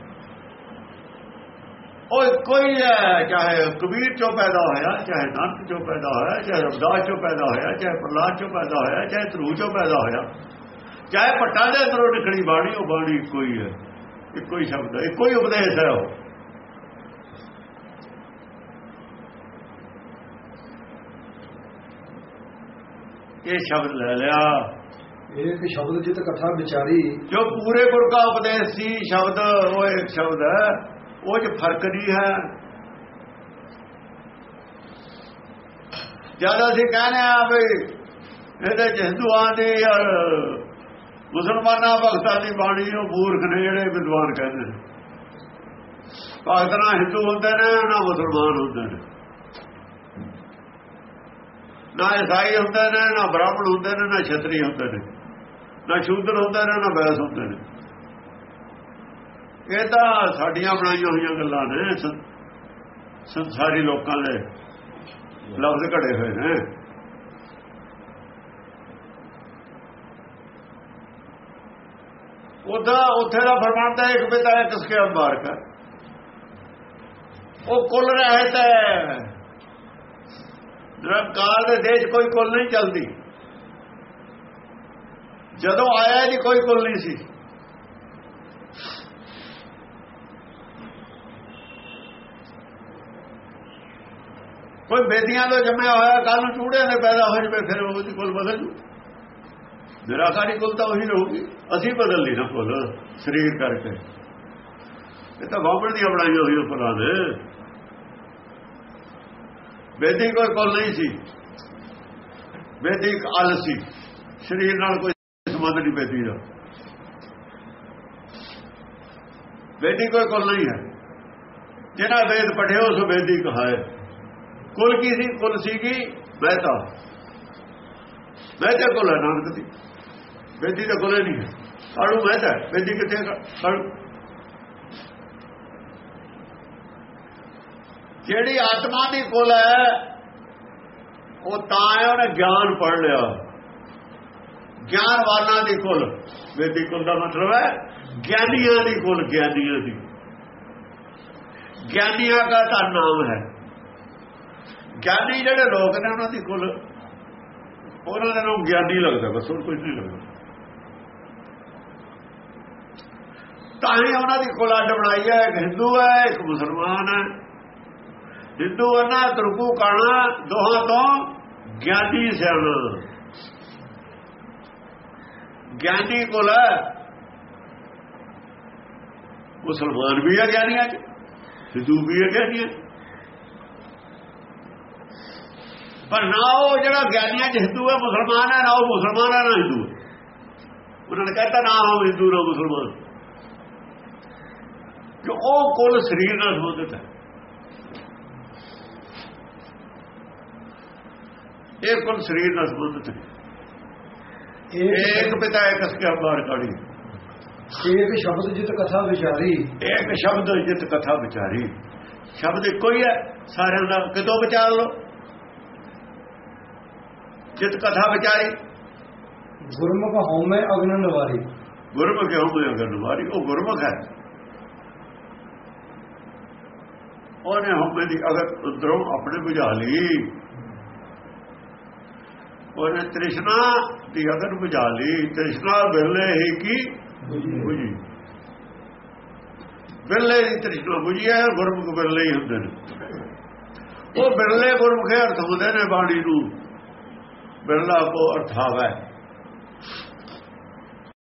ਉਹ ਕੋਈ ਹੈ ਚਾਹੇ ਕਬੀਰ ਚੋਂ ਪੈਦਾ ਹੋਇਆ ਚਾਹੇ ਨਾਨਕ ਚੋਂ ਪੈਦਾ ਹੋਇਆ ਚਾਹੇ ਰਬਦਾਸ ਚੋਂ ਪੈਦਾ ਹੋਇਆ ਚਾਹੇ ਪ੍ਰਲਾਦ ਚੋਂ ਪੈਦਾ ਹੋਇਆ ਚਾਹੇ ਧਰੂ ਚੋਂ ਪੈਦਾ ਹੋਇਆ ਚਾਹੇ ਪੱਟਾਂ ਦੇ ਅੰਦਰੋਂ ਨਿਕਲੀ ਬਾਣੀ ਉਹ ਬਾਣੀ ਇੱਕੋ ਹੀ ਹੈ ਇੱਕੋ ਹੀ ਸ਼ਬਦ ਹੈ ਇੱਕੋ ਹੀ ਉਪਦੇਸ਼ ਹੈ ਉਹ। ਇਹ ਸ਼ਬਦ ਲੈ ਲਿਆ। ਏਕ ਸ਼ਬਦ ਜਿਤ ਕਥਾ ਵਿਚਾਰੀ ਜੋ ਪੂਰੇ ਗੁਰ ਦਾ ਉਪਦੇਸ਼ ਸੀ ਸ਼ਬਦ ਉਹ ਇੱਕ ਸ਼ਬਦ ਹੈ। ਉਹ 'ਚ ਫ਼ਰਕ ਨਹੀਂ ਹੈ। ਜਦ ਅਸੀਂ ਕਹਿੰਦੇ ਆ ਵੀ ਇਹਦੇ 'ਚ ਹਿੰਦੂਆਂ ਦੀ ਔਰ ਮੁਸਲਮਾਨਾਂ, ਭਗਤਾਂ ਦੀ ਬਾਣੀ ਉਹ ਮੂਰਖ ਨੇ ਜਿਹੜੇ ਵਿਦਵਾਨ ਕਹਿੰਦੇ ਨੇ। ਭਗਤ ਨਾ ਹਿੰਦੂ ਹੁੰਦੇ ਨੇ, ਨਾ ਮੁਸਲਮਾਨ ਹੁੰਦੇ ਨੇ। ਨਾ ਈਸਾਈ ਹੁੰਦੇ ਨੇ, ਨਾ ਬ੍ਰਾਹਮਣ ਹੁੰਦੇ ਨੇ, ਨਾ ਛਤਰੀ ਹੁੰਦੇ ਨੇ। ਨਾ ਸ਼ੂਦਰ ਹੁੰਦੇ ਨੇ, ਨਾ ਬੈਸ ਹੁੰਦੇ ਨੇ। ਇਹ ਤਾਂ ਸਾਡੀਆਂ ਬਣਾਈਆਂ ਹੋਈਆਂ ਗੱਲਾਂ ਨੇ। ਸੰਸਾਰੀ ਲੋਕਾਂ ਦੇ ਲਫ਼ਜ਼ ਘੜੇ ਹੋਏ ਨੇ। ਉਹਦਾ ਉੱਥੇ ਦਾ ਫਰਮਾਨਦਾ ਇੱਕ ਪਿਤਾ, ਇੱਕ ਕਿਸਕੇ ਅੰਬਾਰ ਕਾ ਉਹ ਕੁੱਲ ਰਹਿਤ ਹੈ। ਨਿਰੰਕਾਰ ਦੇ ਦੇਸ਼ ਕੋਈ ਕੁੱਲ ਨਹੀਂ ਚੱਲਦੀ। ਜਦੋਂ ਆਇਆ ਜੀ ਕੋਈ ਕੁੱਲ ਨਹੀਂ ਸੀ। ਕੋਈ ਬੇਦੀਆਂ ਤੋਂ ਜੰਮਿਆ ਹੋਇਆ ਕੱਲ ਨੂੰ ਚੂੜਿਆਂ ਦੇ ਪੈਦਾ ਹੋ ਜਵੇ, ਫਿਰ ਉਹਦੀ ਕੁੱਲ ਬਦਲ ਜੂ। ਨਿਰਾਕਾਰੀ ਕੁੱਲ ਤਾਂ ਉਹੀ ਰਹੂਗੀ। ਅਸੀਂ ਬਦਲ ਲਈ ਨਾ ਕੁੱਲ, ਸਰੀਰ ਕਰਕੇ। ਇਹ ਤਾਂ ਬਾਬੜ ਦੀਆਂ ਬਣਾਈਆਂ ਉਹ ਫਲਾਂ ਨੇ। ਬੇਦੀ ਕੋਈ ਕੁੱਲ ਨਹੀਂ ਸੀ। ਬੇਦੀ ਇੱਕ ਅਲ ਸੀ। ਸਰੀਰ ਨਾਲ ਕੋਈ ਸੰਬੰਧ ਨਹੀਂ ਬੇਦੀ ਦਾ। ਬੇਦੀ ਕੋਈ ਕੁੱਲ ਨਹੀਂ ਹੈ। ਜਿਹੜਾ ਵੇਦ ਪੜਿਓ ਸੋ ਬੇਦੀ ਕਹਾਏ। ਕੁੱਲ ਕੀ ਸੀ? ਕੁੱਲ ਸੀਗੀ ਮਹਿਤਾ ਮਹਿਤਾ ਕੁੱਲ ਹੈ ਨਾਨਕ ਦੀ। ਬੇਦੀ ਦਾ ਕੁੱਲ ਨਹੀਂ ਹੈ। ਕਾੜੂ ਮਹਿਤਾ ਬੇਦੀ ਕਿੱਥੇ ਕਾੜੂ ਜਿਹੜੀ ਆਤਮਾ ਦੀ ਕੁਲ ਹੈ, ਉਹ ਤਾਂ ਹੈ, ਉਹਨੇ ਗਿਆਨ ਪੜ ਲਿਆ। ਗਿਆਨਵਾਨਾਂ ਦੀ ਕੁੱਲ। ਵੇਦੀ ਕੁੱਲ ਦਾ ਮਤਲਬ ਹੈ, ਗਿਆਨੀਆਂ ਦੀ ਕੁੱਲ ਗਿਆਨੀਆਂ ਦੀ। ਗਿਆਨੀਆਂ ਦਾ ਤਾਂ ਨਾਮ ਹੈ। ਗਿਆਨੀ ਜਿਹੜੇ ਲੋਕ ਨੇ ਉਹਨਾਂ ਦੀ ਕੁੱਲ, ਉਹਨਾਂ ਦੇ ਨੂੰ ਗਿਆਨੀ ਲੱਗਦਾ, ਬਸ ਹੋਰ ਕੁਝ ਨਹੀਂ ਲੱਗਦਾ। ਤਾਂ ਹੀ ਉਹਨਾਂ ਦੀ ਕੁੱਲ ਅੱਡ ਬਣਾਈ ਹੈ, ਇੱਕ ਹਿੰਦੂ ਹੈ, ਇੱਕ ਮੁਸਲਮਾਨ ਹੈ। ਹਿੰਦੂ ਨਾ ਤਰਕੂ ਕਾਣਾ, ਦੋਹਾਂ ਤੋਂ ਗਿਆਨੀ ਸਿਆਣਾ। ਗਿਆਨੀ ਕੋਲ ਮੁਸਲਮਾਨ ਵੀ ਹੈ ਗਿਆਨੀਆਂ ਚ, ਹਿੰਦੂ ਵੀ ਹੈ ਗਿਆਨੀਆਂ। ਪਰ ਨਾ ਉਹ ਜਿਹੜਾ ਗਿਆਨੀਆਂ ਚ ਹਿੰਦੂ ਹੈ ਮੁਸਲਮਾਨ ਹੈ ਨਾ ਉਹ ਮੁਸਲਮਾਨ ਹੈ ਨਾ ਹਿੰਦੂ। ਉਹਨਾਂ ਨੇ ਕਹਿੰਦਾ ਨਾ ਉਹ ਹਿੰਦੂ ਨਾ ਮੁਸਲਮਾਨ। ਕਿ ਉਹ ਕੁੱਲ ਸਰੀਰ ਨਾਲ ਸੰਬੰਧਿਤ ਹੈ। ਇਹ ਕੁੱਲ ਸਰੀਰ ਨਾਲ ਸੰਬੰਧਿਤ ਹੈ। ਇੱਕ ਪਿਤਾ ਇੱਕ ਅਸਕੇ ਅੰਬਾਰ ਕਾੜੀ ਏਕ ਸ਼ਬਦ ਜਿਤ ਕਥਾ ਵਿਚਾਰੀ। ਇੱਕ ਸ਼ਬਦ ਜਿਤ ਕਥਾ ਵਿਚਾਰੀ। ਸ਼ਬਦ ਇੱਕੋ ਹੀ ਹੈ ਸਾਰਿਆਂ ਦਾ ਕਿਤੋਂ ਵਿਚਾਰ ਲੋ ਜਿਤ ਕਥਾ ਵਿਚਾਰੀ। ਗੁਰਮੁਖ ਹਉਮੈ ਅਗਨ ਨਿਵਾਰੀ ਗੁਰਮੁਖ ਹੋ ਗਏ ਅਗਰ ਵਾਰੀ ਉਹ ਗੁਰਮੁਖ ਹੈ। ਉਹਨੇ ਹਉਮੈ ਦੀ ਅਗਰ ਉਧਰੋਂ ਆਪਣੇ ਬੁਝਾ ਲਈ। ਉਹਨੇ ਤ੍ਰਿਸ਼ਨਾ ਦੀ ਅਗਰ ਬੁਝਾ ਲਈ। ਤ੍ਰਿਸ਼ਨਾ ਬਿਰਲੇ ਹੀ ਕੀ? ਬੁਝੀ। ਬਿਰਲੇ ਦੀ ਤ੍ਰਿਸ਼ਨਾ ਬੁਝੀ ਹੈ ਗੁਰਮੁਖ ਬਿਰਲੇ ਹੀ ਹੁੰਦੇ ਨੇ। ਉਹ ਬਿਰਲੇ ਗੁਰਮੁਖੇ ਅਰਥ ਹੁੰਦੇ ਨੇ ਬਾਣੀ ਨੂੰ। ਬਿਰਲਾ ਕੋ ਅਰਥਾਵੈ।